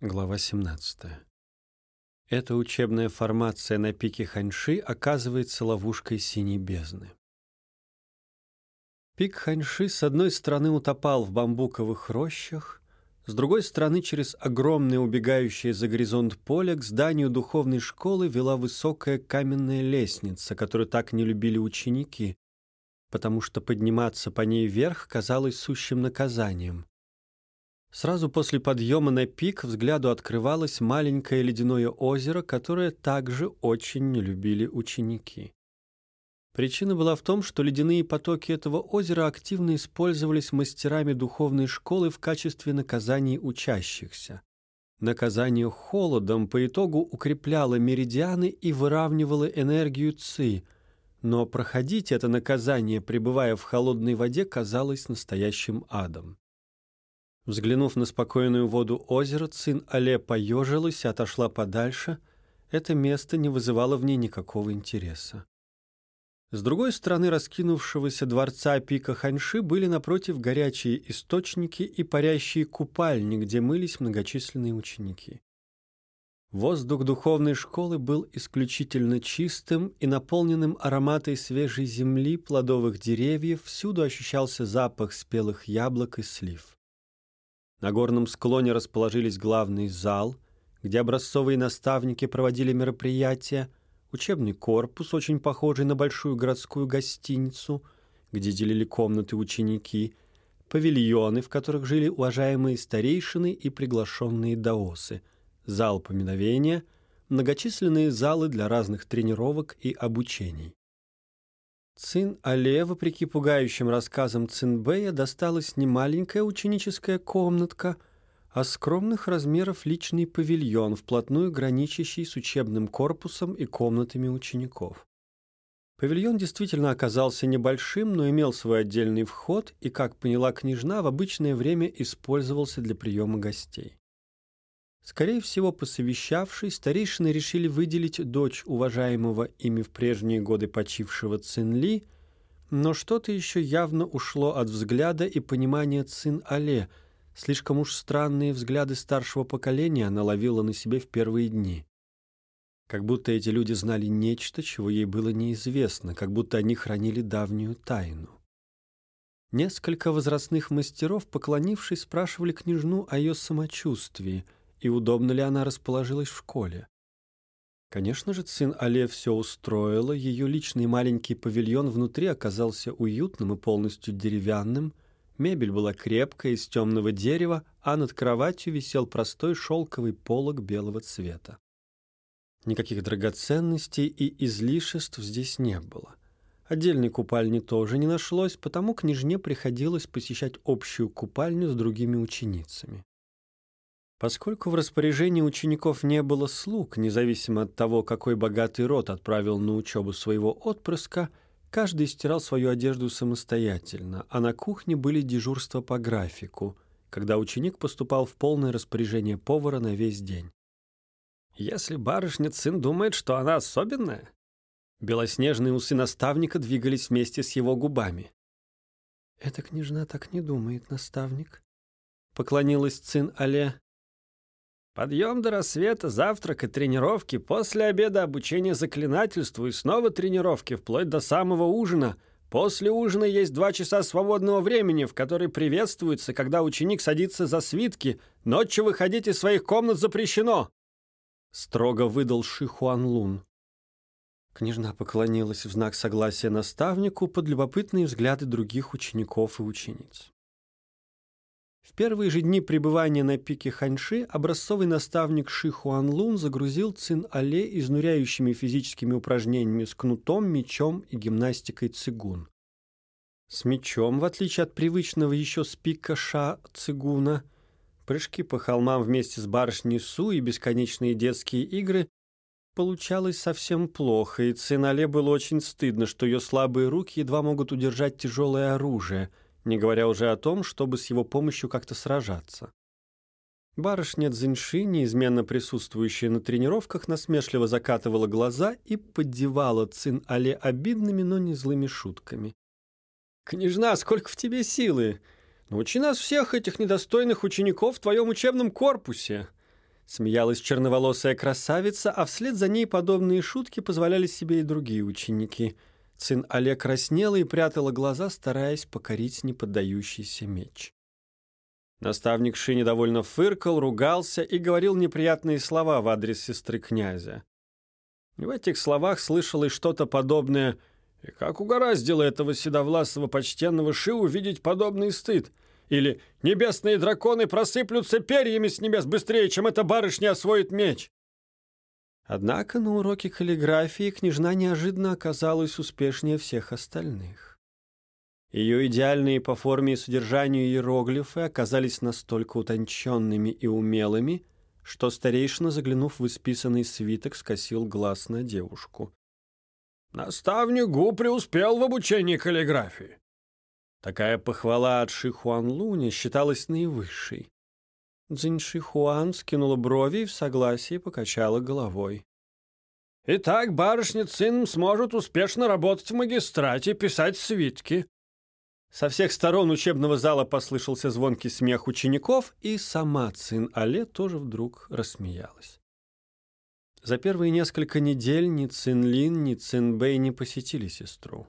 Глава 17. Эта учебная формация на пике Ханьши оказывается ловушкой синей бездны. Пик Ханьши с одной стороны утопал в бамбуковых рощах, с другой стороны через огромное убегающее за горизонт поле к зданию духовной школы вела высокая каменная лестница, которую так не любили ученики, потому что подниматься по ней вверх казалось сущим наказанием. Сразу после подъема на пик взгляду открывалось маленькое ледяное озеро, которое также очень не любили ученики. Причина была в том, что ледяные потоки этого озера активно использовались мастерами духовной школы в качестве наказаний учащихся. Наказание холодом по итогу укрепляло меридианы и выравнивало энергию ЦИ, но проходить это наказание, пребывая в холодной воде, казалось настоящим адом. Взглянув на спокойную воду озера, Цин Але поежилась и отошла подальше. Это место не вызывало в ней никакого интереса. С другой стороны раскинувшегося дворца пика Ханьши были напротив горячие источники и парящие купальни, где мылись многочисленные ученики. Воздух духовной школы был исключительно чистым и наполненным ароматой свежей земли, плодовых деревьев, всюду ощущался запах спелых яблок и слив. На горном склоне расположились главный зал, где образцовые наставники проводили мероприятия, учебный корпус, очень похожий на большую городскую гостиницу, где делили комнаты ученики, павильоны, в которых жили уважаемые старейшины и приглашенные даосы, зал поминовения, многочисленные залы для разных тренировок и обучений. Цин Але, вопреки пугающим рассказам Цинбэя, досталась не маленькая ученическая комнатка, а скромных размеров личный павильон, вплотную граничащий с учебным корпусом и комнатами учеников. Павильон действительно оказался небольшим, но имел свой отдельный вход и, как поняла княжна, в обычное время использовался для приема гостей. Скорее всего, посовещавшись, старейшины решили выделить дочь уважаемого ими в прежние годы почившего Цинли, но что-то еще явно ушло от взгляда и понимания Цин Але. Слишком уж странные взгляды старшего поколения она ловила на себе в первые дни. Как будто эти люди знали нечто, чего ей было неизвестно, как будто они хранили давнюю тайну. Несколько возрастных мастеров, поклонившись, спрашивали княжну о ее самочувствии — и удобно ли она расположилась в школе. Конечно же, сын Але все устроила, ее личный маленький павильон внутри оказался уютным и полностью деревянным, мебель была крепкая, из темного дерева, а над кроватью висел простой шелковый полог белого цвета. Никаких драгоценностей и излишеств здесь не было. Отдельной купальни тоже не нашлось, потому княжне приходилось посещать общую купальню с другими ученицами. Поскольку в распоряжении учеников не было слуг, независимо от того, какой богатый род отправил на учебу своего отпрыска, каждый стирал свою одежду самостоятельно, а на кухне были дежурства по графику, когда ученик поступал в полное распоряжение повара на весь день. «Если барышня сын думает, что она особенная...» Белоснежные усы наставника двигались вместе с его губами. «Эта княжна так не думает, наставник», — поклонилась сын Але. Подъем до рассвета, завтрак и тренировки, после обеда обучение заклинательству и снова тренировки, вплоть до самого ужина. После ужина есть два часа свободного времени, в которые приветствуется, когда ученик садится за свитки. Ночью выходить из своих комнат запрещено!» Строго выдал Ши Хуан Лун. Княжна поклонилась в знак согласия наставнику под любопытные взгляды других учеников и учениц. В первые же дни пребывания на пике Ханьши образцовый наставник Ши Хуан Лун загрузил Цин Але изнуряющими физическими упражнениями с кнутом, мечом и гимнастикой цигун. С мечом, в отличие от привычного еще с пика Ша цигуна, прыжки по холмам вместе с барышней Су и бесконечные детские игры получалось совсем плохо, и Цинале было очень стыдно, что ее слабые руки едва могут удержать тяжелое оружие — не говоря уже о том, чтобы с его помощью как-то сражаться. Барышня Цзиньши, неизменно присутствующая на тренировках, насмешливо закатывала глаза и поддевала Цин Але обидными, но не злыми шутками. «Княжна, сколько в тебе силы! Научи нас всех этих недостойных учеников в твоем учебном корпусе! Смеялась черноволосая красавица, а вслед за ней подобные шутки позволяли себе и другие ученики. Сын Олег краснела и прятала глаза, стараясь покорить неподдающийся меч. Наставник Ши недовольно фыркал, ругался и говорил неприятные слова в адрес сестры князя. В этих словах слышалось что-то подобное «И как угораздило этого седовласого почтенного Ши увидеть подобный стыд?» Или «Небесные драконы просыплются перьями с небес быстрее, чем эта барышня освоит меч!» Однако на уроке каллиграфии княжна неожиданно оказалась успешнее всех остальных. Ее идеальные по форме и содержанию иероглифы оказались настолько утонченными и умелыми, что старейшина, заглянув в исписанный свиток, скосил глаз на девушку. «Наставник Гу преуспел в обучении каллиграфии. Такая похвала от Шихуан Луни считалась наивысшей. Цзинь Шихуан скинула брови и в согласии покачала головой. «Итак, барышня Цин сможет успешно работать в магистрате писать свитки». Со всех сторон учебного зала послышался звонкий смех учеников, и сама Цин Але тоже вдруг рассмеялась. За первые несколько недель ни Цин Лин, ни Цин Бэй не посетили сестру.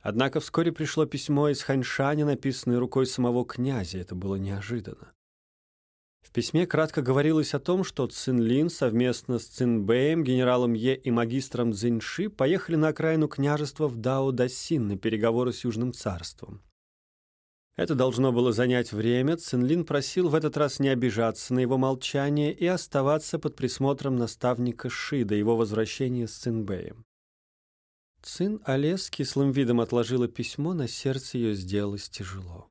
Однако вскоре пришло письмо из Ханьшаня, написанное рукой самого князя. Это было неожиданно. В письме кратко говорилось о том, что Цин Лин совместно с Цин Бэем, генералом Е и магистром Цзиньши поехали на окраину княжества в Дао-Дасин на переговоры с Южным царством. Это должно было занять время. Цин Лин просил в этот раз не обижаться на его молчание и оставаться под присмотром наставника Ши до его возвращения с Цин Бэем. Цин Але с кислым видом отложила письмо, на сердце ее сделалось тяжело.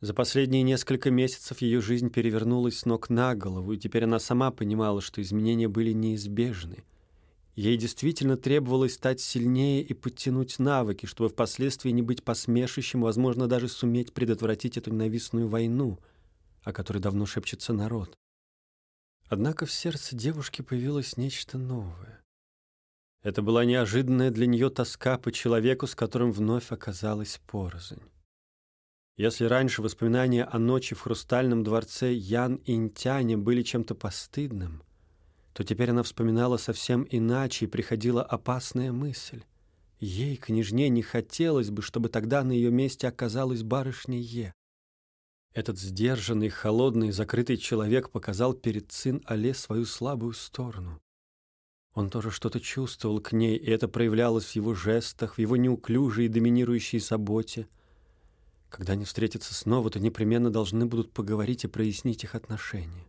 За последние несколько месяцев ее жизнь перевернулась с ног на голову, и теперь она сама понимала, что изменения были неизбежны. Ей действительно требовалось стать сильнее и подтянуть навыки, чтобы впоследствии не быть посмешищем, возможно, даже суметь предотвратить эту ненавистную войну, о которой давно шепчется народ. Однако в сердце девушки появилось нечто новое. Это была неожиданная для нее тоска по человеку, с которым вновь оказалась порознь. Если раньше воспоминания о ночи в хрустальном дворце Ян Интяне были чем-то постыдным, то теперь она вспоминала совсем иначе, и приходила опасная мысль. Ей, княжне, не хотелось бы, чтобы тогда на ее месте оказалась барышня Е. Этот сдержанный, холодный, закрытый человек показал перед Цин Але свою слабую сторону. Он тоже что-то чувствовал к ней, и это проявлялось в его жестах, в его неуклюжей и доминирующей заботе. Когда они встретятся снова, то непременно должны будут поговорить и прояснить их отношения.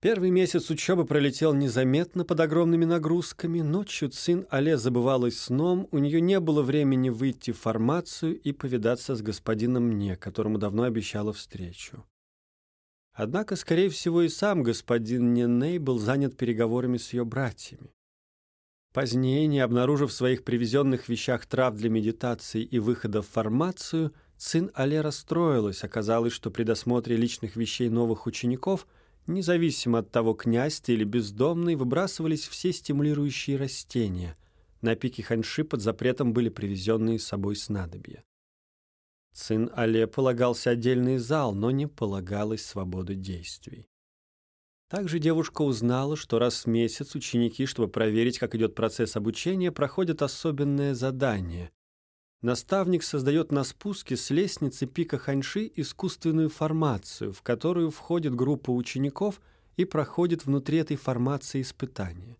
Первый месяц учебы пролетел незаметно под огромными нагрузками. Ночью сын Але забывалась сном, у нее не было времени выйти в формацию и повидаться с господином Не, которому давно обещала встречу. Однако, скорее всего, и сам господин Неней был занят переговорами с ее братьями. Позднее, не обнаружив в своих привезенных вещах трав для медитации и выхода в формацию, сын Але расстроилась. Оказалось, что при досмотре личных вещей новых учеников, независимо от того, князь ты или бездомный, выбрасывались все стимулирующие растения. На пике ханьши под запретом были привезенные с собой снадобья. Сын Але полагался отдельный зал, но не полагалась свобода действий. Также девушка узнала, что раз в месяц ученики, чтобы проверить, как идет процесс обучения, проходят особенное задание. Наставник создает на спуске с лестницы пика Ханьши искусственную формацию, в которую входит группа учеников и проходит внутри этой формации испытания.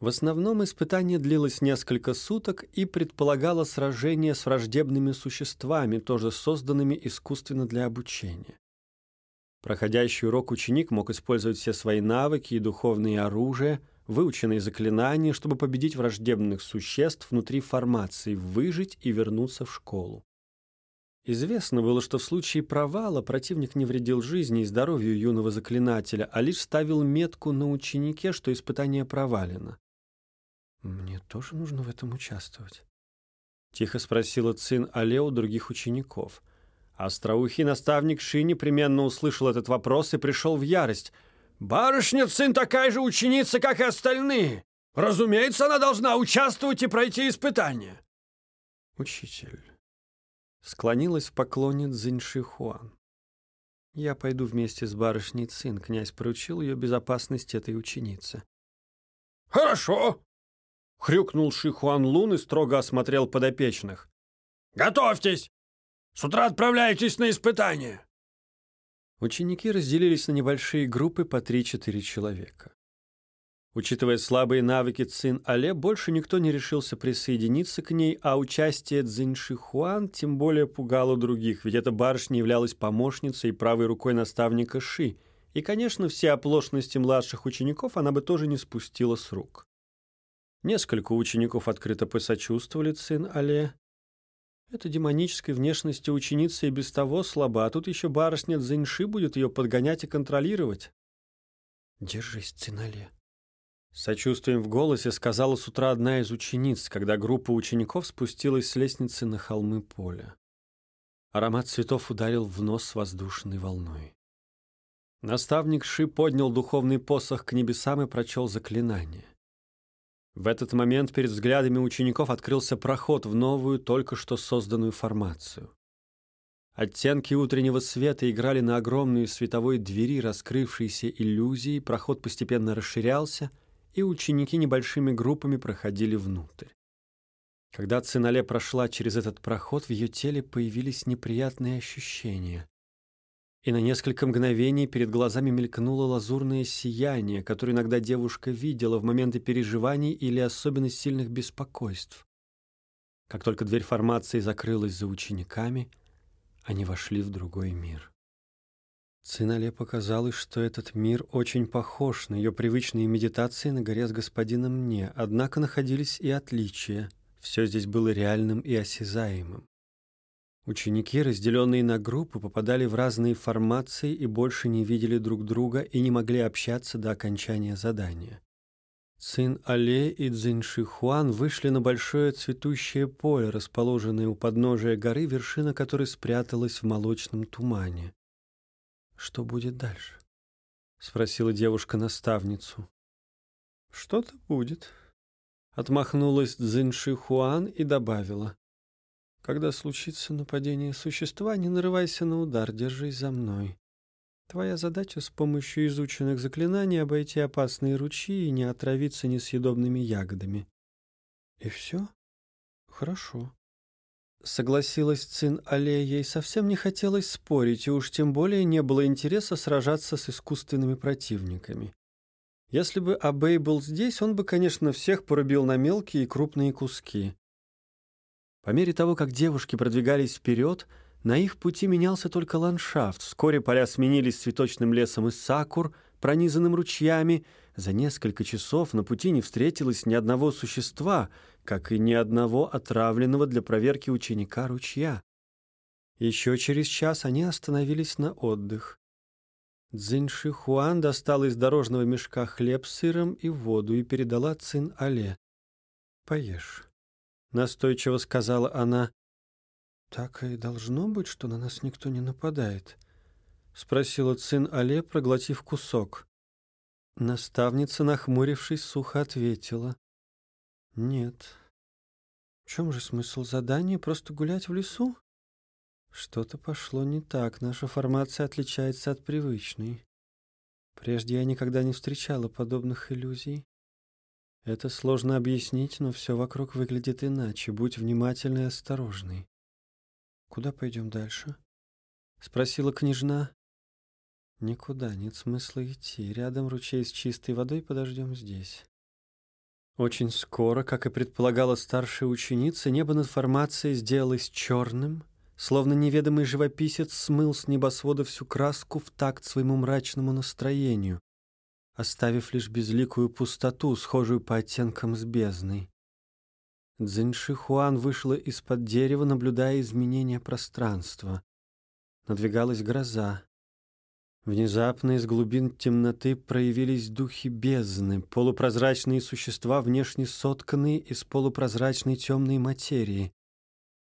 В основном испытание длилось несколько суток и предполагало сражение с враждебными существами, тоже созданными искусственно для обучения. Проходящий урок ученик мог использовать все свои навыки и духовные оружия, выученные заклинания, чтобы победить враждебных существ внутри формации, выжить и вернуться в школу. Известно было, что в случае провала противник не вредил жизни и здоровью юного заклинателя, а лишь ставил метку на ученике, что испытание провалено. «Мне тоже нужно в этом участвовать?» Тихо спросила Цин Але у других учеников. Остроухий наставник Ши непременно услышал этот вопрос и пришел в ярость. «Барышня Цин такая же ученица, как и остальные! Разумеется, она должна участвовать и пройти испытание!» «Учитель», — склонилась в поклоне Цзиньши Хуан. Я пойду вместе с барышней Цин. Князь поручил ее безопасность этой ученицы. «Хорошо!» — хрюкнул Ши Хуан Лун и строго осмотрел подопечных. «Готовьтесь! С утра отправляйтесь на испытание!» Ученики разделились на небольшие группы по 3-4 человека. Учитывая слабые навыки Цин Але, больше никто не решился присоединиться к ней, а участие Цзиньши Хуан тем более пугало других, ведь эта барышня являлась помощницей и правой рукой наставника Ши, и, конечно, все оплошности младших учеников она бы тоже не спустила с рук. Несколько учеников открыто посочувствовали Цин Але, эта демонической внешности ученица и без того слаба, а тут еще барышня Цзиньши будет ее подгонять и контролировать. «Держись, Цинале», сочувствием в голосе сказала с утра одна из учениц, когда группа учеников спустилась с лестницы на холмы поля. Аромат цветов ударил в нос воздушной волной. Наставник Ши поднял духовный посох к небесам и прочел заклинание. В этот момент перед взглядами учеников открылся проход в новую, только что созданную формацию. Оттенки утреннего света играли на огромной световой двери раскрывшейся иллюзии, проход постепенно расширялся, и ученики небольшими группами проходили внутрь. Когда Цинале прошла через этот проход, в ее теле появились неприятные ощущения и на несколько мгновений перед глазами мелькнуло лазурное сияние, которое иногда девушка видела в моменты переживаний или особенно сильных беспокойств. Как только дверь формации закрылась за учениками, они вошли в другой мир. Цинале показалось, что этот мир очень похож на ее привычные медитации на горе с господином Мне, однако находились и отличия. Все здесь было реальным и осязаемым. Ученики, разделенные на группы, попадали в разные формации и больше не видели друг друга и не могли общаться до окончания задания. Цин Але и Цзинь Шихуан вышли на большое цветущее поле, расположенное у подножия горы, вершина которой спряталась в молочном тумане. «Что будет дальше?» — спросила девушка наставницу. «Что-то будет», — отмахнулась Цзинь Шихуан и добавила. Когда случится нападение существа, не нарывайся на удар, держись за мной. Твоя задача с помощью изученных заклинаний обойти опасные ручьи и не отравиться несъедобными ягодами. И все? Хорошо. Согласилась Цин Але, ей совсем не хотелось спорить, и уж тем более не было интереса сражаться с искусственными противниками. Если бы Абей был здесь, он бы, конечно, всех порубил на мелкие и крупные куски. По мере того, как девушки продвигались вперед, на их пути менялся только ландшафт. Вскоре поля сменились цветочным лесом из сакур, пронизанным ручьями. За несколько часов на пути не встретилось ни одного существа, как и ни одного отравленного для проверки ученика ручья. Еще через час они остановились на отдых. Цзиньши Хуан достала из дорожного мешка хлеб с сыром и воду и передала Цин Але. «Поешь» настойчиво сказала она. Так и должно быть, что на нас никто не нападает, спросила Цин Але, проглотив кусок. Наставница, нахмурившись, сухо ответила: Нет. В чем же смысл задания? Просто гулять в лесу? Что-то пошло не так. Наша формация отличается от привычной. Прежде я никогда не встречала подобных иллюзий. Это сложно объяснить, но все вокруг выглядит иначе. Будь внимательной и осторожной. Куда пойдем дальше? Спросила княжна. Никуда нет смысла идти. Рядом ручей с чистой водой, подождем здесь. Очень скоро, как и предполагала старшая ученица, небо над формацией сделалось черным, словно неведомый живописец смыл с небосвода всю краску в такт своему мрачному настроению оставив лишь безликую пустоту, схожую по оттенкам с бездной. Цзиньши Хуан вышла из-под дерева, наблюдая изменения пространства. Надвигалась гроза. Внезапно из глубин темноты проявились духи бездны, полупрозрачные существа, внешне сотканные из полупрозрачной темной материи.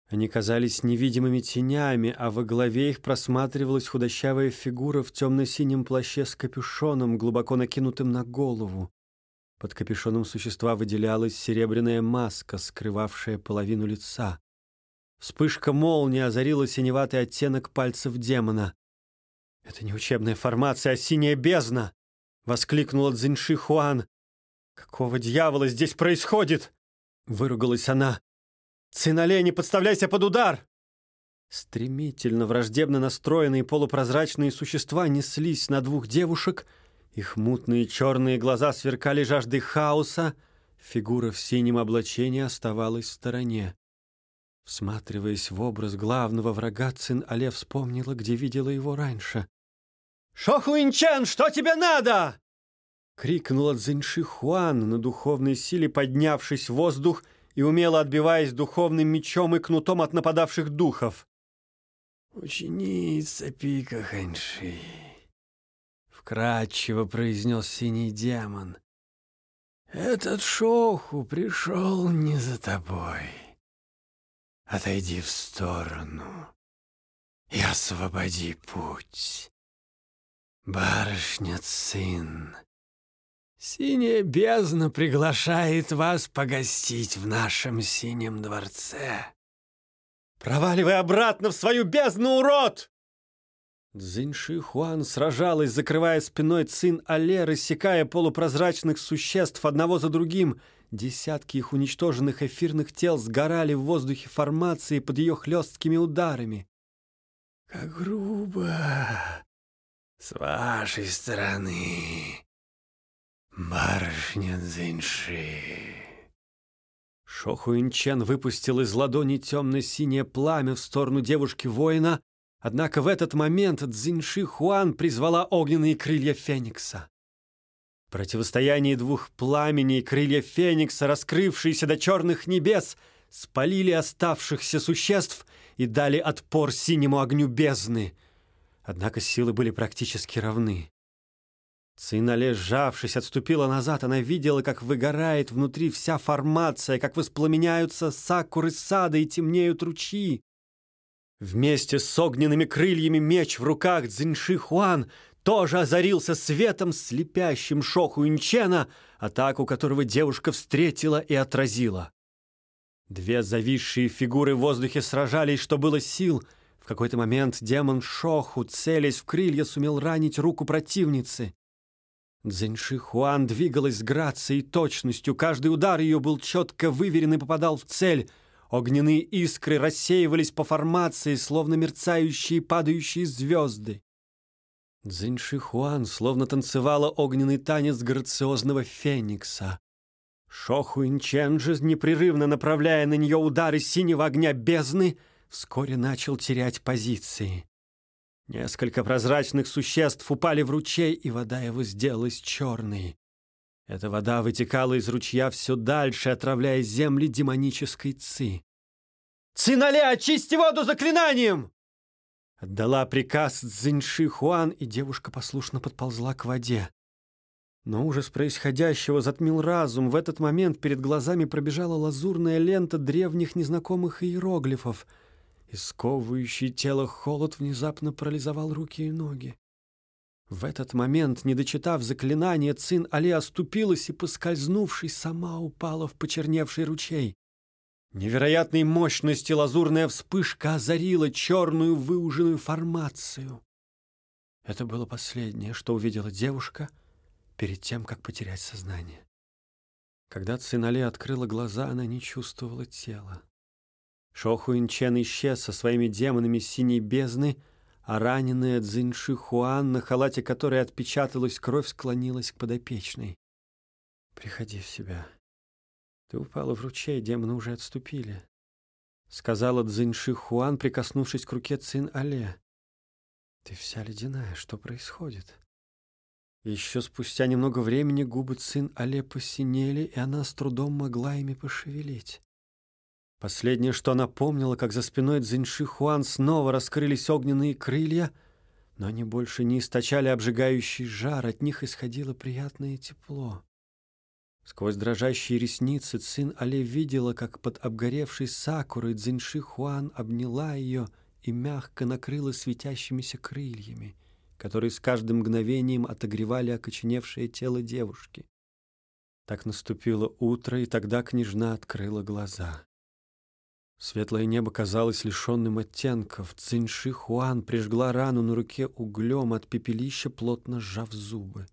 Они казались невидимыми тенями, а во главе их просматривалась худощавая фигура в темно-синем плаще с капюшоном, глубоко накинутым на голову. Под капюшоном существа выделялась серебряная маска, скрывавшая половину лица. Вспышка молнии озарила синеватый оттенок пальцев демона. «Это не учебная формация, а синяя бездна!» — воскликнула Цзиньши Хуан. «Какого дьявола здесь происходит?» — выругалась она. «Цинале, не подставляйся под удар!» Стремительно враждебно настроенные полупрозрачные существа неслись на двух девушек. Их мутные черные глаза сверкали жаждой хаоса. Фигура в синем облачении оставалась в стороне. Всматриваясь в образ главного врага, Цин Але вспомнила, где видела его раньше. «Шохуинчен, что тебе надо?» Крикнула Цзиньши Хуан на духовной силе, поднявшись в воздух и умело отбиваясь духовным мечом и кнутом от нападавших духов. «Ученица Пика Ханьши», — вкратчиво произнес синий демон, — «этот Шоху пришел не за тобой. Отойди в сторону и освободи путь. Барышня Цин, синяя бездна приглашает вас погостить в нашем синем дворце. Проваливай обратно в свою бездну, урод! Цзиньши Хуан сражалась, закрывая спиной Цин Але, рассекая полупрозрачных существ одного за другим. Десятки их уничтоженных эфирных тел сгорали в воздухе формации под ее хлесткими ударами. «Как грубо!» С вашей стороны, барышня Цзиньши. Шохуинчен выпустил из ладони темно-синее пламя в сторону девушки-воина, однако в этот момент Цзиньши Хуан призвала огненные крылья Феникса. В противостоянии двух пламеней крылья Феникса, раскрывшиеся до черных небес, спалили оставшихся существ и дали отпор синему огню бездны — Однако силы были практически равны. Цинале, сжавшись, отступила назад. Она видела, как выгорает внутри вся формация, как воспламеняются сакуры сада и темнеют ручьи. Вместе с огненными крыльями меч в руках Цзиньши Хуан тоже озарился светом, слепящим шоху Инчена, атаку которого девушка встретила и отразила. Две зависшие фигуры в воздухе сражались, что было сил — какой-то момент демон Шоху, целясь в крылья, сумел ранить руку противницы. Цзиньши Хуан двигалась с грацией и точностью. Каждый удар ее был четко выверен и попадал в цель. Огненные искры рассеивались по формации, словно мерцающие падающие звезды. Цзиньши Хуан словно танцевала огненный танец грациозного феникса. Шоху Инчен же, непрерывно направляя на нее удары синего огня бездны, вскоре начал терять позиции. Несколько прозрачных существ упали в ручей, и вода его сделалась черной. Эта вода вытекала из ручья все дальше, отравляя земли демонической ци. «Цинале, очисти воду заклинанием!» Отдала приказ Цзиньши Хуан, и девушка послушно подползла к воде. Но ужас происходящего затмил разум. В этот момент перед глазами пробежала лазурная лента древних незнакомых иероглифов — и сковывающий тело холод внезапно парализовал руки и ноги. В этот момент, не дочитав заклинание, Цин Али оступилась и, поскользнувшись, сама упала в почерневший ручей. Невероятной мощности лазурная вспышка озарила черную выуженную формацию. Это было последнее, что увидела девушка перед тем, как потерять сознание. Когда Цинале открыла глаза, она не чувствовала тела. Шохуинчен исчез со своими демонами синей бездны, а раненая Цзиньши Хуан, на халате которой отпечаталась кровь, склонилась к подопечной. «Приходи в себя. Ты упала в ручей, демоны уже отступили», — сказала Цзиньши Хуан, прикоснувшись к руке Цин Але. «Ты вся ледяная. Что происходит?» Еще спустя немного времени губы Цин Але посинели, и она с трудом могла ими пошевелить. Последнее, что она помнила, как за спиной Цзиньши Хуан снова раскрылись огненные крылья, но они больше не источали обжигающий жар, от них исходило приятное тепло. Сквозь дрожащие ресницы Цин Але видела, как под обгоревшей сакурой Цзиньши Хуан обняла ее и мягко накрыла светящимися крыльями, которые с каждым мгновением отогревали окоченевшее тело девушки. Так наступило утро, и тогда княжна открыла глаза. Светлое небо казалось лишенным оттенков. Циньши Хуан прижгла рану на руке углем от пепелища, плотно сжав зубы.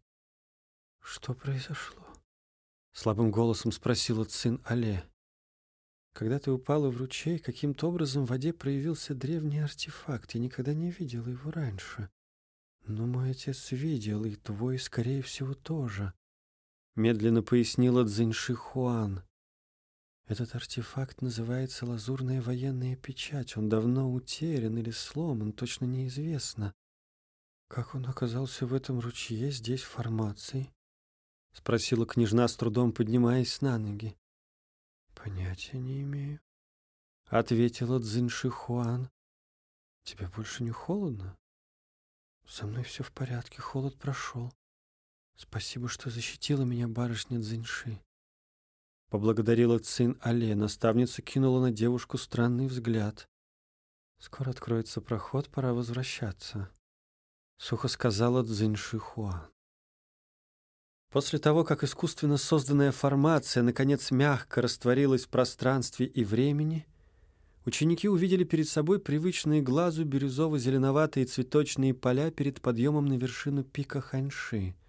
«Что произошло?» — слабым голосом спросила Цин Але. «Когда ты упала в ручей, каким-то образом в воде проявился древний артефакт. Я никогда не видела его раньше. Но мой отец видел, и твой, скорее всего, тоже», — медленно пояснила Цзиньши Хуан. Этот артефакт называется лазурная военная печать. Он давно утерян или сломан, точно неизвестно. Как он оказался в этом ручье, здесь, в формации? Спросила княжна с трудом, поднимаясь на ноги. Понятия не имею. Ответила Цзиньши Хуан. Тебе больше не холодно? Со мной все в порядке, холод прошел. Спасибо, что защитила меня барышня Цзиньши. Поблагодарила Цин Але. Наставница кинула на девушку странный взгляд. «Скоро откроется проход, пора возвращаться», — сухо сказала Цзинь Шихуа. После того, как искусственно созданная формация наконец мягко растворилась в пространстве и времени, ученики увидели перед собой привычные глазу бирюзово-зеленоватые цветочные поля перед подъемом на вершину пика Ханьши —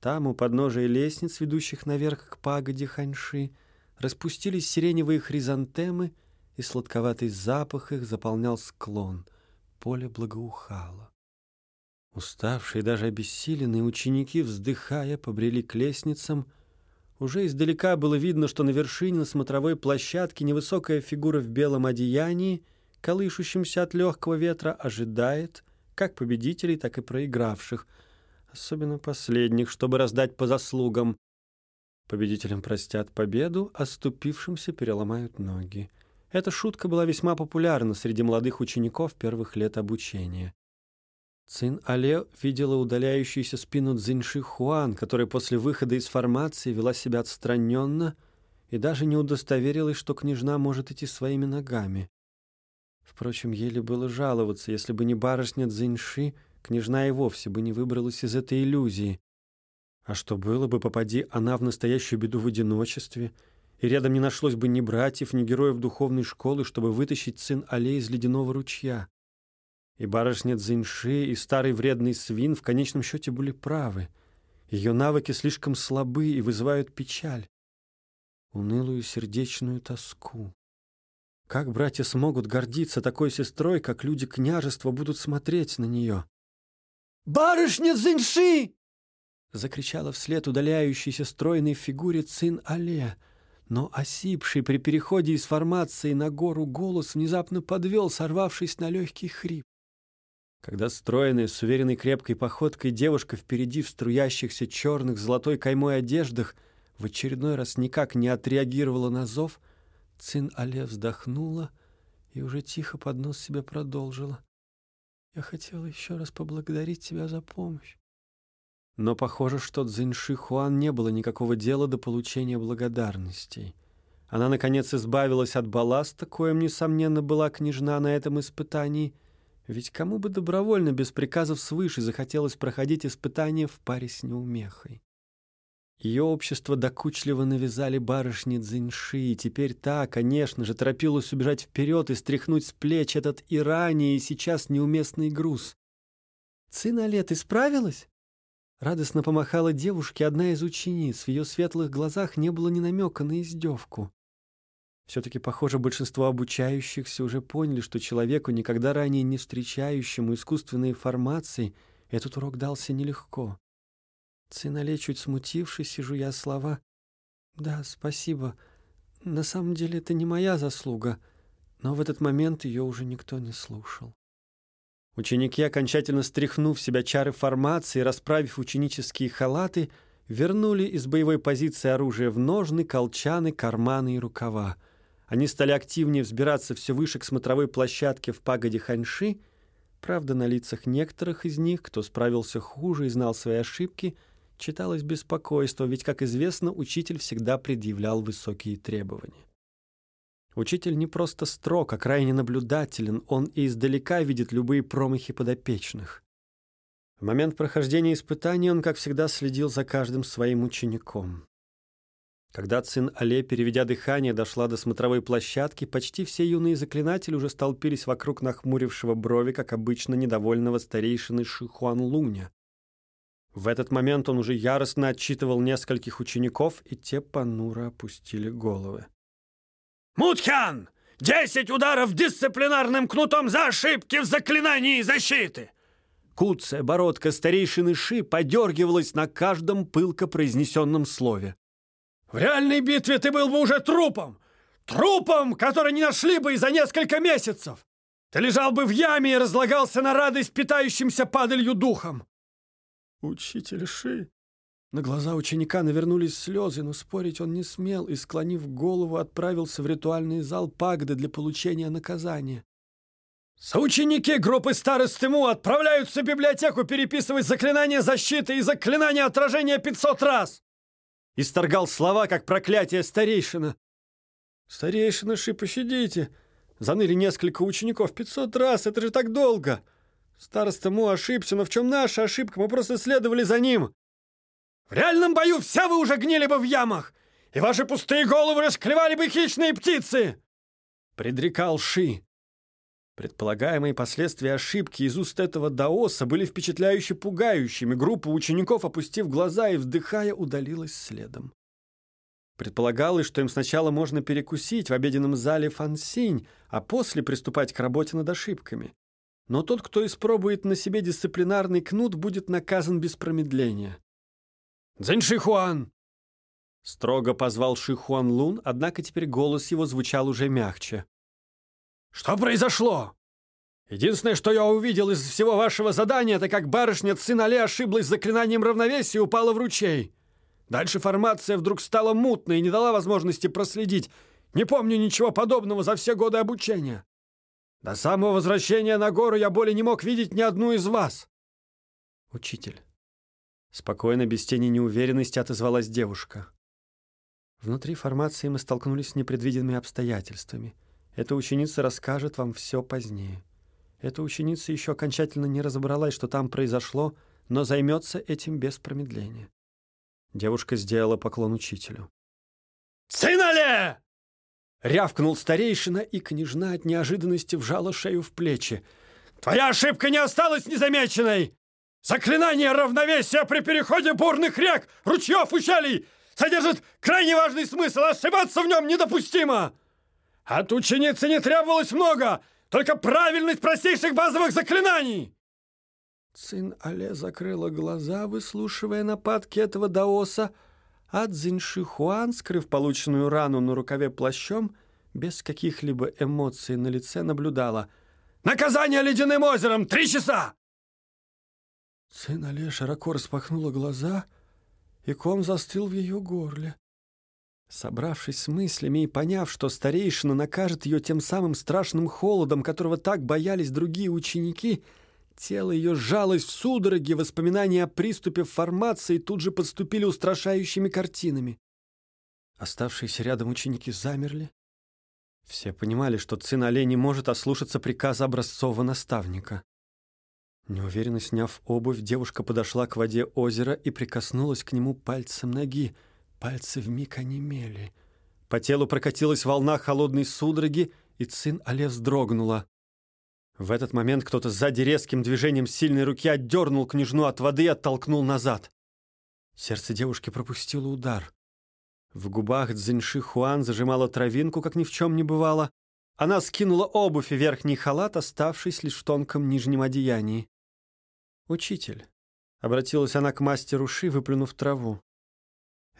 там, у подножия лестниц, ведущих наверх к пагоде Ханьши, распустились сиреневые хризантемы, и сладковатый запах их заполнял склон. Поле благоухало. Уставшие, даже обессиленные ученики, вздыхая, побрели к лестницам. Уже издалека было видно, что на вершине на смотровой площадке невысокая фигура в белом одеянии, колышущемся от легкого ветра, ожидает как победителей, так и проигравших — особенно последних, чтобы раздать по заслугам. Победителям простят победу, а переломают ноги. Эта шутка была весьма популярна среди молодых учеников первых лет обучения. Цин Але видела удаляющуюся спину Цзиньши Хуан, которая после выхода из формации вела себя отстраненно и даже не удостоверилась, что княжна может идти своими ногами. Впрочем, еле было жаловаться, если бы не барышня Цзиньши — княжна и вовсе бы не выбралась из этой иллюзии. А что было бы, попади она в настоящую беду в одиночестве, и рядом не нашлось бы ни братьев, ни героев духовной школы, чтобы вытащить сын Аллеи из ледяного ручья. И барышня Цзиньши, и старый вредный свин в конечном счете были правы. Ее навыки слишком слабы и вызывают печаль, унылую сердечную тоску. Как братья смогут гордиться такой сестрой, как люди княжества будут смотреть на нее? «Барышня Зиньши!» Закричала вслед удаляющейся стройной фигуре Цин Але. Но осипший при переходе из формации на гору голос внезапно подвел, сорвавшись на легкий хрип. Когда стройная, с уверенной крепкой походкой девушка впереди в струящихся черных золотой каймой одеждах в очередной раз никак не отреагировала на зов, Цин Але вздохнула и уже тихо под нос себе продолжила. Я хотела еще раз поблагодарить тебя за помощь. Но похоже, что Цзиньши Хуан не было никакого дела до получения благодарностей. Она, наконец, избавилась от балласта, коим, несомненно, была княжна на этом испытании, ведь кому бы добровольно, без приказов свыше, захотелось проходить испытание в паре с неумехой. Ее общество докучливо навязали барышни Цзиньши, и теперь та, конечно же, торопилась убежать вперед и стряхнуть с плеч этот и ранее, и сейчас неуместный груз. «Цина лет исправилась?» Радостно помахала девушке одна из учениц. В ее светлых глазах не было ни намека на издевку. Все-таки, похоже, большинство обучающихся уже поняли, что человеку, никогда ранее не встречающему искусственные формации, этот урок дался нелегко. Цинале, чуть смутившись и жуя слова. «Да, спасибо. На самом деле это не моя заслуга». Но в этот момент ее уже никто не слушал. Ученики, окончательно стряхнув себя чары формации, расправив ученические халаты, вернули из боевой позиции оружие в ножны, колчаны, карманы и рукава. Они стали активнее взбираться все выше к смотровой площадке в пагоде Ханьши. Правда, на лицах некоторых из них, кто справился хуже и знал свои ошибки — читалось беспокойство, ведь, как известно, учитель всегда предъявлял высокие требования. Учитель не просто строг, а крайне наблюдателен, он и издалека видит любые промахи подопечных. В момент прохождения испытаний он, как всегда, следил за каждым своим учеником. Когда Цин Але, переведя дыхание, дошла до смотровой площадки, почти все юные заклинатели уже столпились вокруг нахмурившего брови, как обычно, недовольного старейшины Шихуан Луня. В этот момент он уже яростно отчитывал нескольких учеников, и те понуро опустили головы. «Мутхян! Десять ударов дисциплинарным кнутом за ошибки в заклинании защиты!» Куцая бородка старейшины Ши подергивалась на каждом пылко произнесенном слове. В реальной битве ты был бы уже трупом! Трупом, который не нашли бы и за несколько месяцев! Ты лежал бы в яме и разлагался на радость питающимся падалью духом!» «Учитель Ши!» На глаза ученика навернулись слезы, но спорить он не смел и, склонив голову, отправился в ритуальный зал Пагды для получения наказания. «Соученики группы старосты Му отправляются в библиотеку переписывать заклинания защиты и заклинания отражения 500 раз!» Исторгал слова, как проклятие старейшина. «Старейшина, ши, пощадите!» Заныли несколько учеников пятьсот раз, это же так долго! Староста Му ошибся, но в чем наша ошибка? Мы просто следовали за ним!» «В реальном бою все вы уже гнили бы в ямах, и ваши пустые головы расклевали бы хищные птицы!» Предрекал Ши. Предполагаемые последствия ошибки из уст этого даоса были впечатляюще пугающими. Группа учеников, опустив глаза и вздыхая, удалилась следом. Предполагалось, что им сначала можно перекусить в обеденном зале Фансинь, а после приступать к работе над ошибками. Но тот, кто испробует на себе дисциплинарный кнут, будет наказан без промедления. «Цзэнь Шихуан!» Строго позвал Шихуан Лун, однако теперь голос его звучал уже мягче. Что произошло? Единственное, что я увидел из всего вашего задания, это как барышня Цинале ошиблась заклинанием равновесия и упала в ручей. Дальше формация вдруг стала мутной и не дала возможности проследить. Не помню ничего подобного за все годы обучения. До самого возвращения на гору я более не мог видеть ни одну из вас. Учитель. Спокойно, без тени неуверенности отозвалась девушка. Внутри формации мы столкнулись с непредвиденными обстоятельствами — эта ученица расскажет вам все позднее. Эта ученица еще окончательно не разобралась, что там произошло, но займется этим без промедления. Девушка сделала поклон учителю. «Сынале!» Рявкнул старейшина, и княжна от неожиданности вжала шею в плечи. «Твоя ошибка не осталась незамеченной! Заклинание равновесия при переходе бурных рек, ручьев, ущелий содержит крайне важный смысл, ошибаться в нем недопустимо!» От ученицы не требовалось много, только правильность простейших базовых заклинаний!» Цин Але закрыла глаза, выслушивая нападки этого даоса, а Цзиньши Хуан, скрыв полученную рану на рукаве плащом, без каких-либо эмоций на лице наблюдала. «Наказание ледяным озером! Три часа!» Цин Але широко распахнула глаза, и ком застыл в ее горле. Собравшись с мыслями и поняв, что старейшина накажет ее тем самым страшным холодом, которого так боялись другие ученики, тело ее сжалось в судороге, воспоминания о приступе формации тут же подступили устрашающими картинами. Оставшиеся рядом ученики замерли. Все понимали, что Цин Оле не может ослушаться приказа образцового наставника. Неуверенно сняв обувь, девушка подошла к воде озера и прикоснулась к нему пальцем ноги — Пальцы вмиг онемели. По телу прокатилась волна холодной судороги, и Цин Але вздрогнула. В этот момент кто-то сзади резким движением сильной руки отдернул княжну от воды и оттолкнул назад. Сердце девушки пропустило удар. В губах Цзиньши Хуан зажимала травинку, как ни в чем не бывало. Она скинула обувь и верхний халат, оставшись лишь в тонком нижнем одеянии. «Учитель», — обратилась она к мастеру Ши, выплюнув траву,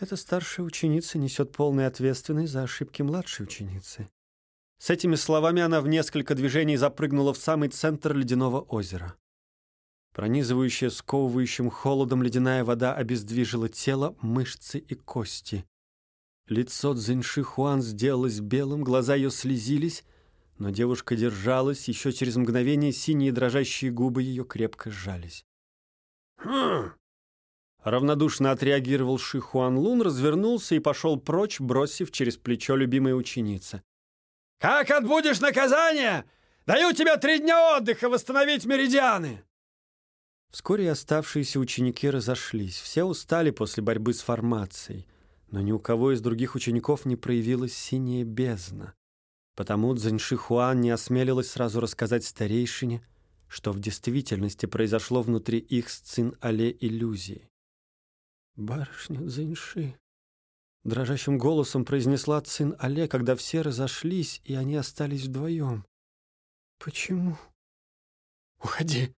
эта старшая ученица несет полную ответственность за ошибки младшей ученицы. С этими словами она в несколько движений запрыгнула в самый центр ледяного озера. Пронизывающая сковывающим холодом ледяная вода обездвижила тело, мышцы и кости. Лицо Цзиньши Хуан сделалось белым, глаза ее слезились, но девушка держалась, еще через мгновение синие дрожащие губы ее крепко сжались. «Хм!» Равнодушно отреагировал Ши Хуан Лун, развернулся и пошел прочь, бросив через плечо любимой ученицы. «Как отбудешь наказание? Даю тебе три дня отдыха восстановить меридианы!» Вскоре оставшиеся ученики разошлись. Все устали после борьбы с формацией. Но ни у кого из других учеников не проявилась синяя бездна. Потому Цзиньши Хуан не осмелилась сразу рассказать старейшине, что в действительности произошло внутри их с Цин-Але иллюзии. «Барышня Цзиньши», — дрожащим голосом произнесла Цин-Але, когда все разошлись, и они остались вдвоем. «Почему?» «Уходи!»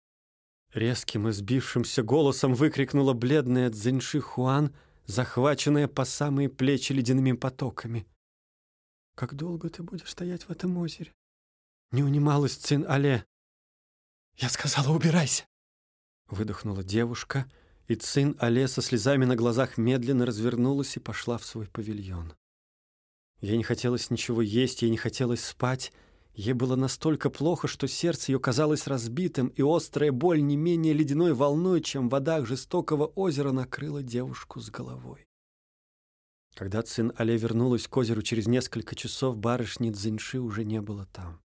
Резким и сбившимся голосом выкрикнула бледная Цзиньши Хуан, захваченная по самые плечи ледяными потоками. «Как долго ты будешь стоять в этом озере?» Не унималась Цин-Але. «Я сказала, убирайся!» Выдохнула девушка, и Цин-Але со слезами на глазах медленно развернулась и пошла в свой павильон. Ей не хотелось ничего есть, ей не хотелось спать, Ей было настолько плохо, что сердце ее казалось разбитым, и острая боль не менее ледяной волной, чем в водах жестокого озера накрыла девушку с головой. Когда сын Але вернулась к озеру через несколько часов, барышни Цзиньши уже не было там.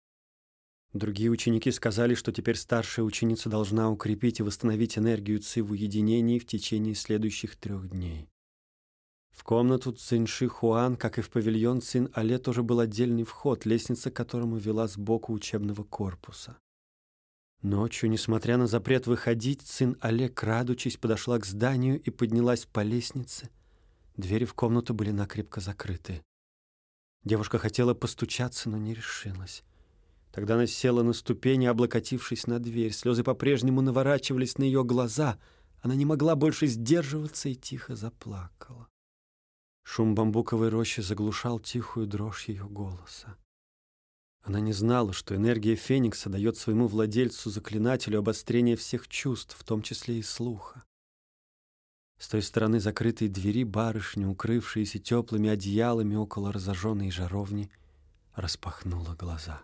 Другие ученики сказали, что теперь старшая ученица должна укрепить и восстановить энергию Ци в уединении в течение следующих трех дней. В комнату Цинши Хуан, как и в павильон Цин Але, тоже был отдельный вход, лестница к которому вела сбоку учебного корпуса. Ночью, несмотря на запрет выходить, Цин Але, крадучись, подошла к зданию и поднялась по лестнице. Двери в комнату были накрепко закрыты. Девушка хотела постучаться, но не решилась. Тогда она села на ступени, облокотившись на дверь. Слезы по-прежнему наворачивались на ее глаза. Она не могла больше сдерживаться и тихо заплакала. Шум бамбуковой рощи заглушал тихую дрожь ее голоса. Она не знала, что энергия Феникса дает своему владельцу-заклинателю обострение всех чувств, в том числе и слуха. С той стороны закрытой двери барышня, укрывшаяся теплыми одеялами около разожженной жаровни, распахнула глаза.